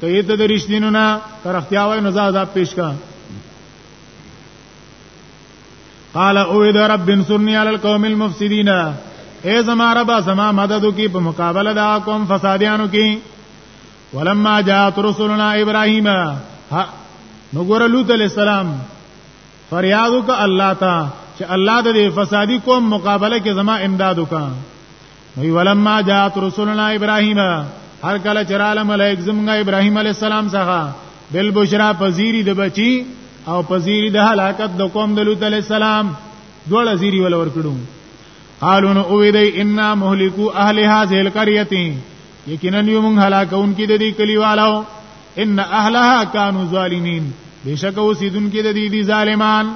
کایت د رښتینو نه کرختیا وای نو زاده پیش کا قال او د رب انصرنی علی القوم المفسدین اے زما رب زما مدد کی په مقابله دا قوم فسادیانو کی ولما جاءت رسلنا ابراهیم نو ګور لوط علیہ السلام فریاد وک الله تا چې الله د فسادی قوم مقابله کې زما امداد وکړه وی ولما جاءت رسولنا ابراهیم هر کله چراله ملائک زمغه ابراهیم علی السلام څخه بل بشرا پذیری د بچی او پذیری د هلاکت د قوم د لوط علی السلام دوړ زیری ول ورکړو قالو نو اوی دی ان مهلکو اهل هذه القريه یقینا یو مون هلاکون کې د دې کلیوالو ان اهلها كانوا ظالمين بشک اوسیدون کې د دې ظالمان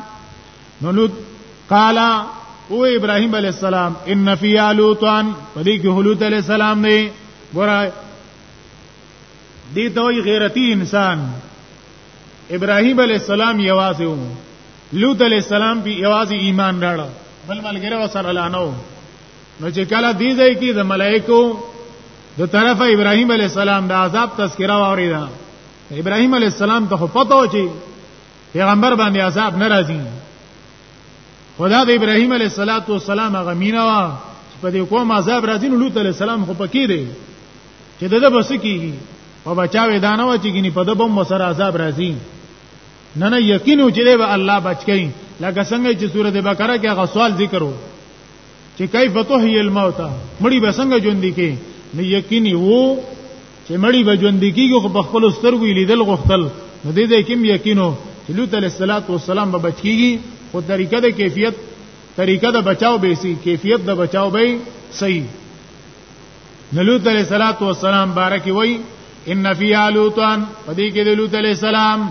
نو لوط قال او ابراهيم عليه السلام ان في لوطان پدې کې هلوط عليه السلام دی ګوره دې ته غیرتی انسان ابراهيم عليه السلام یوازې وو لوط عليه السلام په یوازې ایمان راړ بل ملګری وسره لانو نو چې کله دې ځای کې د ملائکو د طرف ابراهيم عليه السلام د عذاب تذکرہ واوریدا ابراهيم عليه السلام ته پته و چې پیغمبر باندې عذاب نه راځي خدا د ابراهیم علیه السلام هغه مینا وا چې په دې کوم عذاب راځي نو لوط علیه السلام خو پکې دی چې دغه بس کیږي او بچاوي دانه و چې ګني په دبم وسره عذاب راځي نه نه یقین و چې به الله بچ کین لکه څنګه چې سورته بقره کې هغه سوال ذکر وو چې کیف تحیی الموت مړی به څنګه ژوند کی نو یقیني وو چې مړی به ژوند کیږي خو په خپل سترګو لیدل غوښتل نو دې دې کوم یقینو چې لوط علیه السلام به بچ کیږي خو طریقه د کیفیت طریقه د بچاو به سي کیفیت د بچاو به صحیح نلوط علیہ الصلات والسلام بارک وای ان فی لوطان پدې کې د لوط علیہ السلام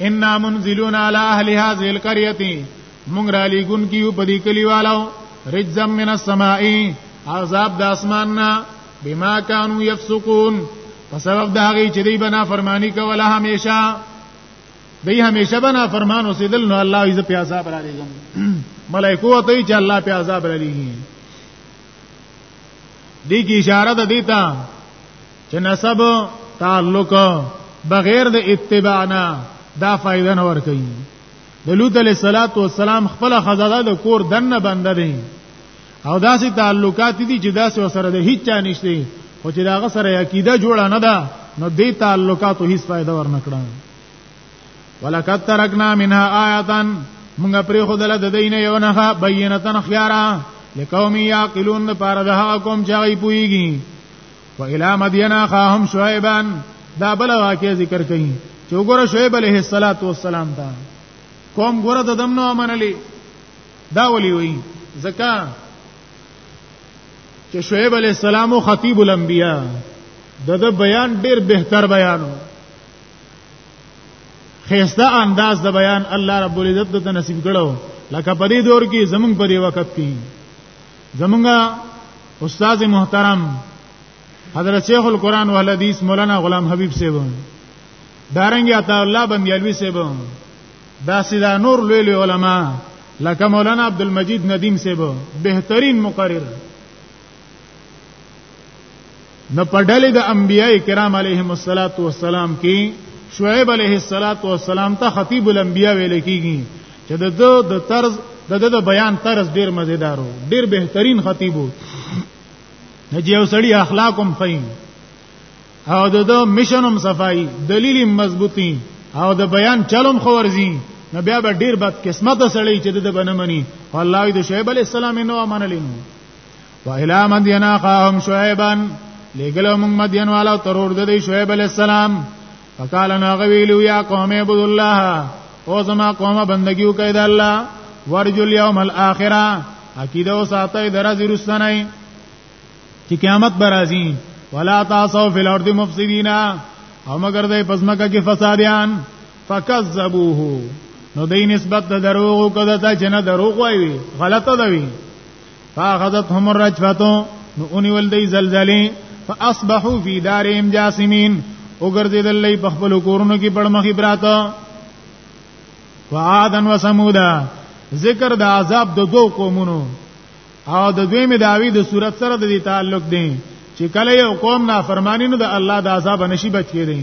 ان منزلون علی اهل هذه القريه مونږ را لګون کیو په دې کلیوالو رجزم من السماء عذاب د اسمان نه بما كانوا يفسقون په سبب دا غي چې دی بنا فرمانی کوله همیشه دی همیشه بنا فرمان اوسېدل نو الله یې په عذاب را لګم ملائکه ته چې الله په عذاب را لګي دې کې اشاره ده دیتا چې نسب تعلق بغیر د اتباع نه دا فائدہ نه ور کوي د لوط علیہ الصلات والسلام خپل خزاده د کور دنه بند دي او داسې تعلقات دي چې داسې وسره د هیڅ چا نشته خو چې داغه سره عقیده جوړه نه ده نو دې تعلقاتو هیڅ فائدہ ورنکړه ولقد ترکنا منها آیه موږ پرې خدله د دین یو نه بینتن خیارا لقوم یاقلون د پاره د هغه قوم چې غي پويږي و الی مدین اخاهم شعیبا دا بل واقع ذکر کړي چې وګوره شعیب علیه السلام دا قوم ګوره د دم نو منلې دا ولي وي زکا چې شعیب علیه السلام خطیب الانبیاء د بیان ډیر بهتر بیانو خيسته انداز د بیان الله رب العزت د نصیب کړو لکه په دې دور کې زمونږ په دې وخت کې زمونږ استاد محترم حضرت شیخ القرآن و الحدیث مولانا غلام حبیب صاحب دارنګ عطا الله بندیالوی صاحب دا سیدا نور لوی لوی علما لکه مولانا عبد المجید ندیم صاحب بهترین مقرر نو په ډلې د انبیای کرام علیهم الصلاۃ والسلام کې شعیب علیه الصلاۃ والسلام ته خطیب الانبیا ویل کیږي چې د دو د طرز د د بیان طرز ډیر مزیدار وو ډیر بهترین خطیب وو چې یو سړی اخلاق هم فین او د دو مشن هم صفائی دلیل مضبوطی او د بیان چلم خورزی نو بیا به ډیر بد قسمت سړی چې د بنمنی الله د شعیب علی السلام نو منلین و الى مدین اخاهم شعیبا لګلو موږ مدین والا ترور د شعیب علی السلام فقال انا غویلو یا قوم عبد الله او زما قومه بندگیو کوي د الله ورجو اليوم الاخره عقیده او ساته درځي رسنای چې قیامت برازي ولا تاسو فی الارض مفسدینا او مگر دې پزماکه کې فسادیان فکذبوه نو دې نسبت د دروغ کده ته چې نه دروغ وایي غلطه ده وی فاخذتهم الرجفه نو اونې ول دی زلزلې فاصبحوا في دارهم جاسمين وګرځیدل لې په خپل کورونو کې پړمخې براته وعادن وسمودا ذکر د عذاب د دوه قومونو او د دوی می داوی د صورت سره د دې تعلق دی چې کله یو قوم نافرمانی نو د الله د عذاب نشي بچ کېږي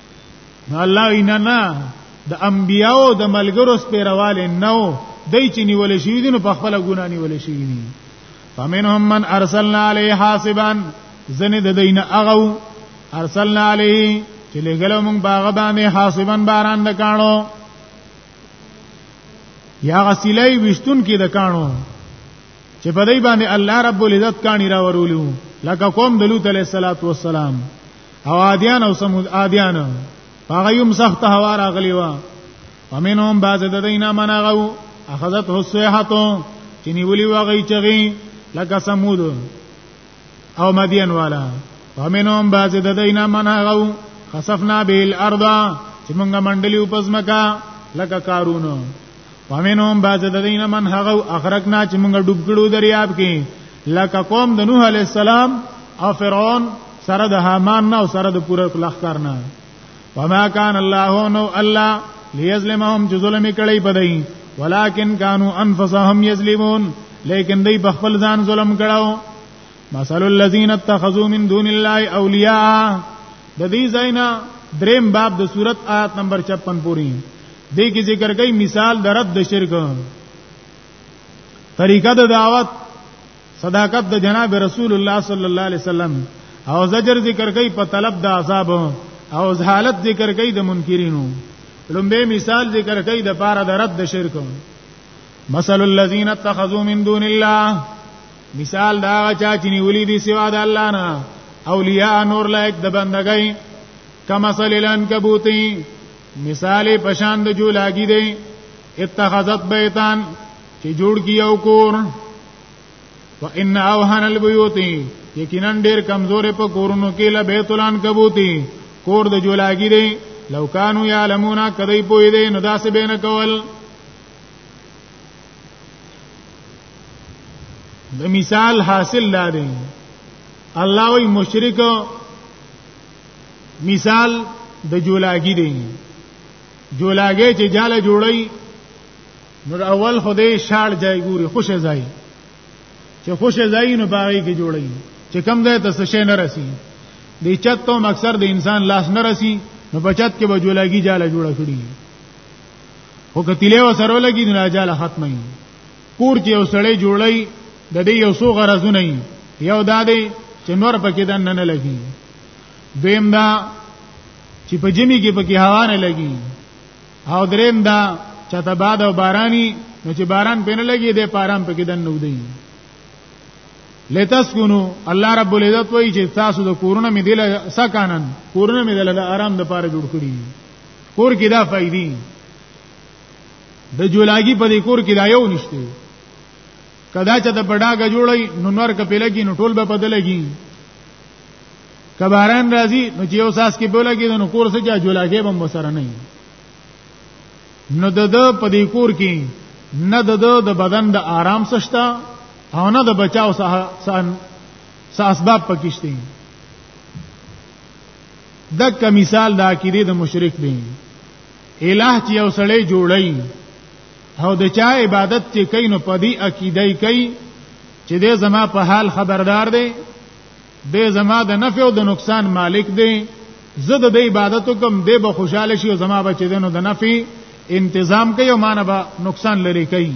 الله وینا نه د انبیاو د ملګرو سپیرواله نو دای چې نیول شي دي نو په خپل ګنا نیول شي دي فمنهم من ارسلنا علیه حاسبا زنه د دین اغو ارسلنا علیه چې لګلو موږ باغ باندې حاسبا باران د کانو یا غسیلای وشتون کې د کانو چې په دې باندې الله رب العزت کانی را ورولو لکه قوم د لوط علیه السلام او عادیان او سمود عادیان هغه یوم سخت هوا راغلی و ومنهم بعض د دینه منغو اخذت حسیحتو چې نیولی وغی چغی لکه سمود او مدین والا ومنهم بعض د دینه منغو خسفنا به الارض چې مونږه منډلی په زمکا لکه کارونو ومنهم بعض الذين من هغو اخرجنا چې موږ ډوب کړو دریاب کې لکه قوم د نوح علی السلام او فرعون سره د هامان نه او سره د پوره کلخکار نه وما كان الله نو الله ليظلمهم چې ظلم کړي پدای ولكن كانوا انفسهم يظلمون لیکن دوی په خپل ځان ظلم کړو مثل الذين اتخذوا من دون الله اولیاء د دې زینا دریم باب د صورت آیات نمبر 56 پوری دې کې ذکر کوي مثال د رد د شرک طریقه د دعوت صداقت د جناب رسول الله صلی الله علیه وسلم او زجر ذکر کوي په طلب د عذاب او حالت ذکر کوي د منکرینو لومبه مثال ذکر کوي د پاره د رد د شرک مثل الذين اتخذوا من دون الله مثال دا چا چې نیولې دي سوا د الله نه اولیاء نور لایک د بندګۍ کما صلی العنکبوتی مثال پشان د جو لاګی دی اتخذت بیتان چې جوړ کیو کور وان اوهن البیوت یقینا ډیر کمزورې په کورونو کې لا بیت العنکبوتی کور د جو لاګی دی لو کانوا یعلمون کدی پوی دی نو داسې بینه کول د مثال حاصل لاره الله وی مشرک مثال د جولاګی دی جولاګی چې جاله جوړی نو اول خدای شاړ ځای ګوري خوشې ځای چې خوشې ځای نو باغی کې جوړی چې کم ځای ته څه نه رسی د چت ته مکسر د انسان لاس نه رسی نو بچت کې به جولاګی جاله جوړه کړی خو کتیله وسره لګي د اجاله ختمه وي کور کې یو سړی جوړی د دې یو سو غرضونه وي یو دا دی چې نور پکې د نه نه لګي دویم دا چې په جمی کې پکې هوا نه لګي او دریم دا چې ته باد او بارانی نو چې باران پینې لګي د پارام پکې د نه ودی لتسكنو الله رب العزت وایي چې تاسو د کورونه مې دله سکانن کورونه مې دله آرام د پاره جوړ کړی کور کې دا فائدې د جولاګي په دې کور کې دا یو نشته کدا چې د بډاګه جوړي نو نور کپلګي نو ټول به بدلګي کباران راځي نو چې یو ساس کې بولګي نو کور څخه جولاګي بم وسره نه نو د د په دې کور کې نه د د بدن د آرام سشتا او نه د بچاو سه سه اسباب پکشته دک مثال د عقیده د مشرک دی الہ چې یو سړی جوړی او د چا عبادت چې کین په دې عقیده کوي چې دې زما په حال خبردار دی دې زما د نفع او د نقصان مالک دی زه د دې عبادت کوم دې به خوشاله شي او زما بچی دینو د نفع انتظام کوي او مانه به نقصان لري کوي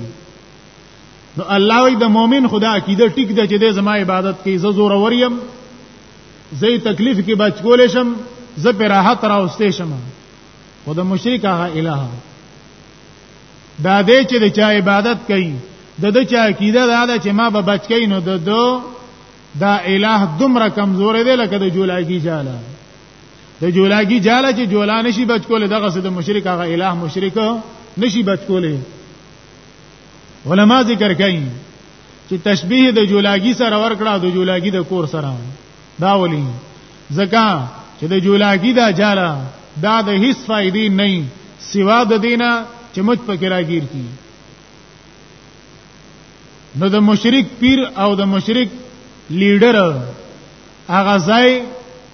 نو الله وی د مؤمن خدا عقیده ټیک ده چې د زما عبادت کوي زه زور وریم زه تکلیف کې بچ کولې شم زه په راحت راوستې شم خو د مشرک هغه الہ دا دې چې د چا عبادت کوي د د چا عقیده دا ده چې ما به بچ کین نو د دو دا الہ دومره کمزور دی لکه د جولاګي جاله د جولاګي جاله چې جولا نشي بچ کولې دغه سه د مشرک هغه الہ مشرک نشي بچ کولې علما ذکر کوي چې تشبیه د جولاګي سره ورکړه د جولاګي د کور سره دا ولي زکا چې د جولاګي دا جاله دا د هیڅ فائدې نه سوا د دینه چې مت پکې راګیر کی نو د مشرک پیر او د مشرک لیډر هغه ځای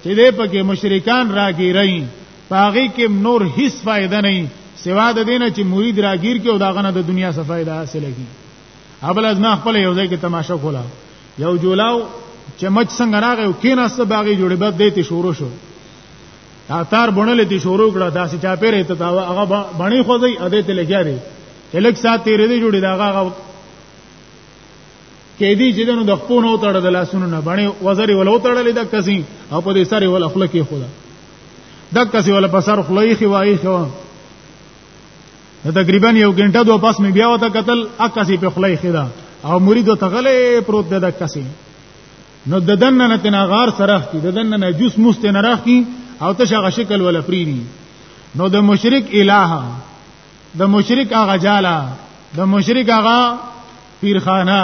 چې دې پکې مشرکان راګیرای پاغي کې نور هیڅ فائدہ نه سوا د دینه چې مرید راګیر کې او داغه نه د دنیا څخه فائدہ حاصله کی ابل از ما خپل یو ځای کې تماشا کوله یو جولاو چې مچ څنګه راغی او کیناسته باغی جوړې بد دی ته شروع شو تار بڼلې تی شروع کړه داسې چا پیرې ته تا هغه بڼې خو دی اده ته لګیا دی الک سات تیرې دی جوړې دا هغه کې دی چې دنو د خپل نو تړل د لاسونو نه بڼې وزري ولو تړلې د کسي او په دې سره ول خپل کې خدا د کسي ول په سر خلې خي وای خو نو تقریبا یو غنټه دوه پاس مې بیا وته قتل اکاسي په خلای خدا او مرید ته غلې پروت ده کسي نو د دنه نه تنا غار سرختی د دنه نه جوس مست نه راختی او ته شغه شکل ولا فریدي نو د مشرک الہ د مشرک هغه جالا د مشرک هغه پیرخانه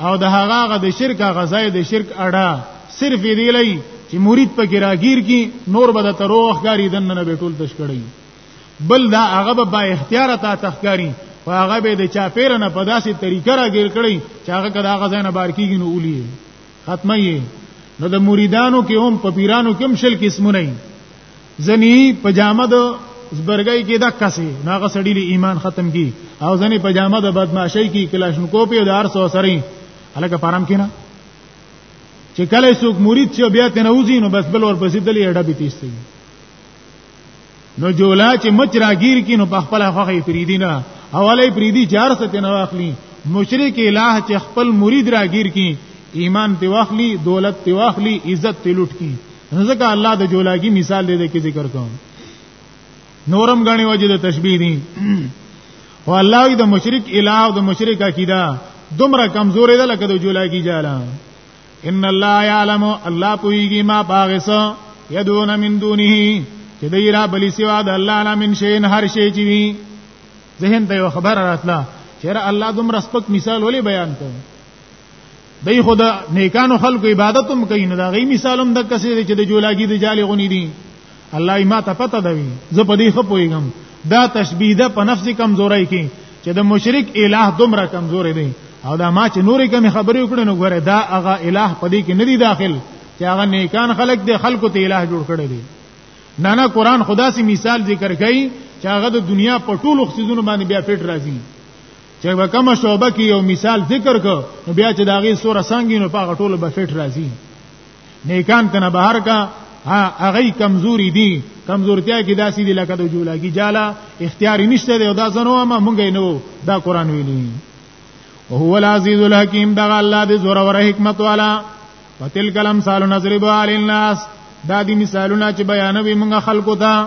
او د هغه هغه د شرک هغه ځای د شرک اړه صرف دی لای چې مرید په ګراګیر کې نور به د تروخ غاری دنه نه به ټول تشکړی بل دا هغه به با اختیار تا تخکاری او هغه به د چا پیر نه په داسې طریقه راګیر کړي چې هغه کدا غزا نه بار کیږي نو اولی ختمه یې نو د مریدانو کې هم په پیرانو کې هم شل قسمونه یې ځنی په جامه د زبرګای کې د کسي ناغه سړی له ایمان ختم کی او ځنی په جامه د بدمعشی کې کلاشن کوپی او دار سو سره الګه پرام کینا چې کله څوک مرید چې بیا تنوزی نو بس بل ور پسې دلی اډه به تیستي نو جولا چې مچ راګیر کینو په خپل خوخه فریدی نه حواله فریدی چار ست نه واخلی مشرک الہ چې خپل مرید راګیر کی ایمان تی واخلی دولت تی واخلی عزت تی لوټ کی ځکه الله د جولاګي مثال دې کې ذکر کوم نورم غني وجه د تشبیه دي او الله د مشرک الہ او د مشرک عقیده دومره کمزورې ده لکه د جولاګي جاله ان الله يعلم الله پويږي ما باغسو يدون من دونه چې دی را بلی سوا د الله نه من شین هر شی چې وي ذهن ته یو خبر راتله چیرې الله دومره سپک مثال ولې بیان کړ دای خدا نیکانو خلکو عبادت هم کوي نو دا غي مثال هم د کسې چې د جولاګي د جالي غونی دي الله یې ما ته پته دی زه په دې خپويګم دا تشبیه ده په نفس کمزوري کې چې د مشرک الٰه دومره کمزوري دی او دا ما چې نورې کمی خبرې وکړې نو ګوره دا هغه الٰه په دې کې نه دی داخل چې هغه نیکان خلق دی خلکو ته الٰه جوړ کړی دی نه نه قران خدا سي مثال ذکر کوي چې هغه د دنیا په ټولو خصيزونو باندې بیا فټ راځي چې به کوم شوبه کې یو مثال ذکر کو بیا چې دا غي سوره څنګه نو په ټولو به فټ راځي نیکان کنه بهر کا ها هغه کمزوري دي کمزورتیا کې داسې دي لکه د جولاګي جالا اختیار نشته دی او دا زنو ما مونږ یې نو دا قران ویلي وهو العزيز الحكيم دغه الله دې زور او حکمت والا وتل کلم سال نظرب علی الناس دا دي مثالونه چې بیانوي مونږ خلکو ته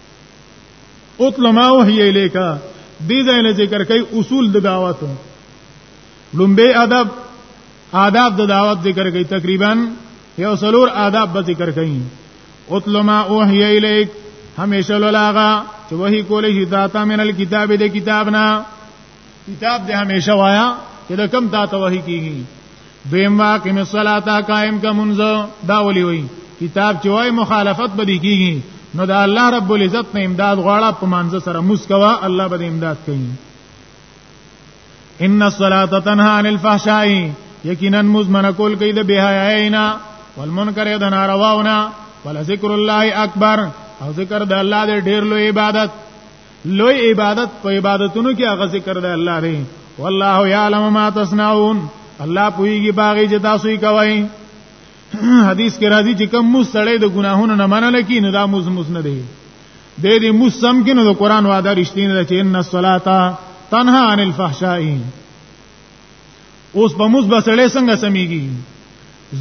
اتل ما وحی الیک دې ځای له ذکر کوي اصول د دعوت لومبه ادب آداب د دعوت ذکر کوي تقریبا یو سلور آداب به ذکر کوي اتل ما وحی الیک همیشه لولاغه چې وحی کولې شي داتا من الكتاب د کتابنا کتاب دې همیشه وایا چې د کم تا ته وحی کیږي دویم واقع می صلاتا قائم کا منځ دا ولي وي کتاب چې وای مخالفت به کیږي نو دا الله رب العزت نه امداد غواړه په منځ سره مسکوا الله به امداد کوي ان الصلاه تنها عن الفحشاء یقینا مزمن کول کوي د بهاینا والمنکر د نارواونه ولذکر الله اکبر او ذکر د الله د ډیر لوی عبادت لوی عبادت په عبادتونو کې هغه ذکر دی الله دی والله یعلم ما تصنعون الله پویږي باغی چې تاسو یې کوي حدیث کې راځي چې کوم مستړی د ګناهونو نه منل کی نو دا موز موز نه دی د دې موسم کې نو د قران وعده رښتینه ده چې ان الصلاه تنها عن الفحشاء اوس په موز بسړې څنګه سميږي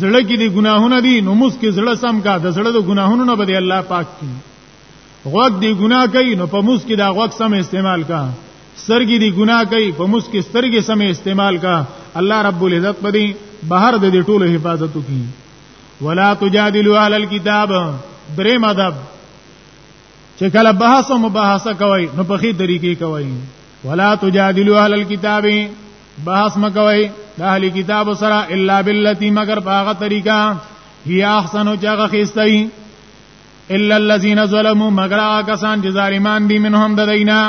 زړه کې دي ګناهونه دي نو موس کې زړه سم کا د زړه د ګناهونو نه بده الله پاک کی غوږ دی ګناه کوي نو په موس کې دا غوږ سم استعمال کا سترګې دی ګناه کوي په موس کې سترګې سم استعمال کا الله رب العزت په دې بهر د دې ټولو حفاظت کوي ولا تجادلوا اهل الكتاب درې مدب چې کله بحث او مباحثه کوي نو په خې طریقې کوي ولا تجادلوا اهل الكتاب بحث مکوي د اهل کتاب سره الا بالتي مگر په هغه طریقه هي احسن او چاغه خيستای الا الذين ظلموا مگر کسان چې ظالمان دي منهم د دینا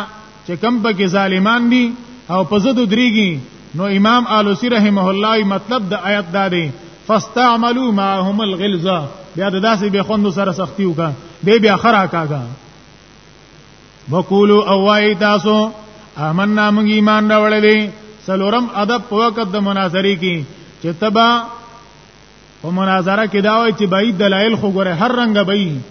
چې کم پکې ظالمان دي او په زدو دريږي نو امام آلوسی رحمه الله مطلب د آیت دا دی فاستعملوا معهم الغلظه بیا د داسې به خوند سره سختی وکا دی بیا خرا کاګه وقولو او وای تاسو آمنا موږ ایمان راوړلې سلورم ادب په وخت د مناظری کې چې تبا په مناظره کې دا وایي چې بعید دلایل خو ګوره هر رنګ به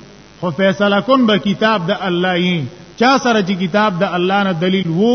خو فیصله کن به کتاب د الله یې چا سره چې کتاب د الله نه دلیل وو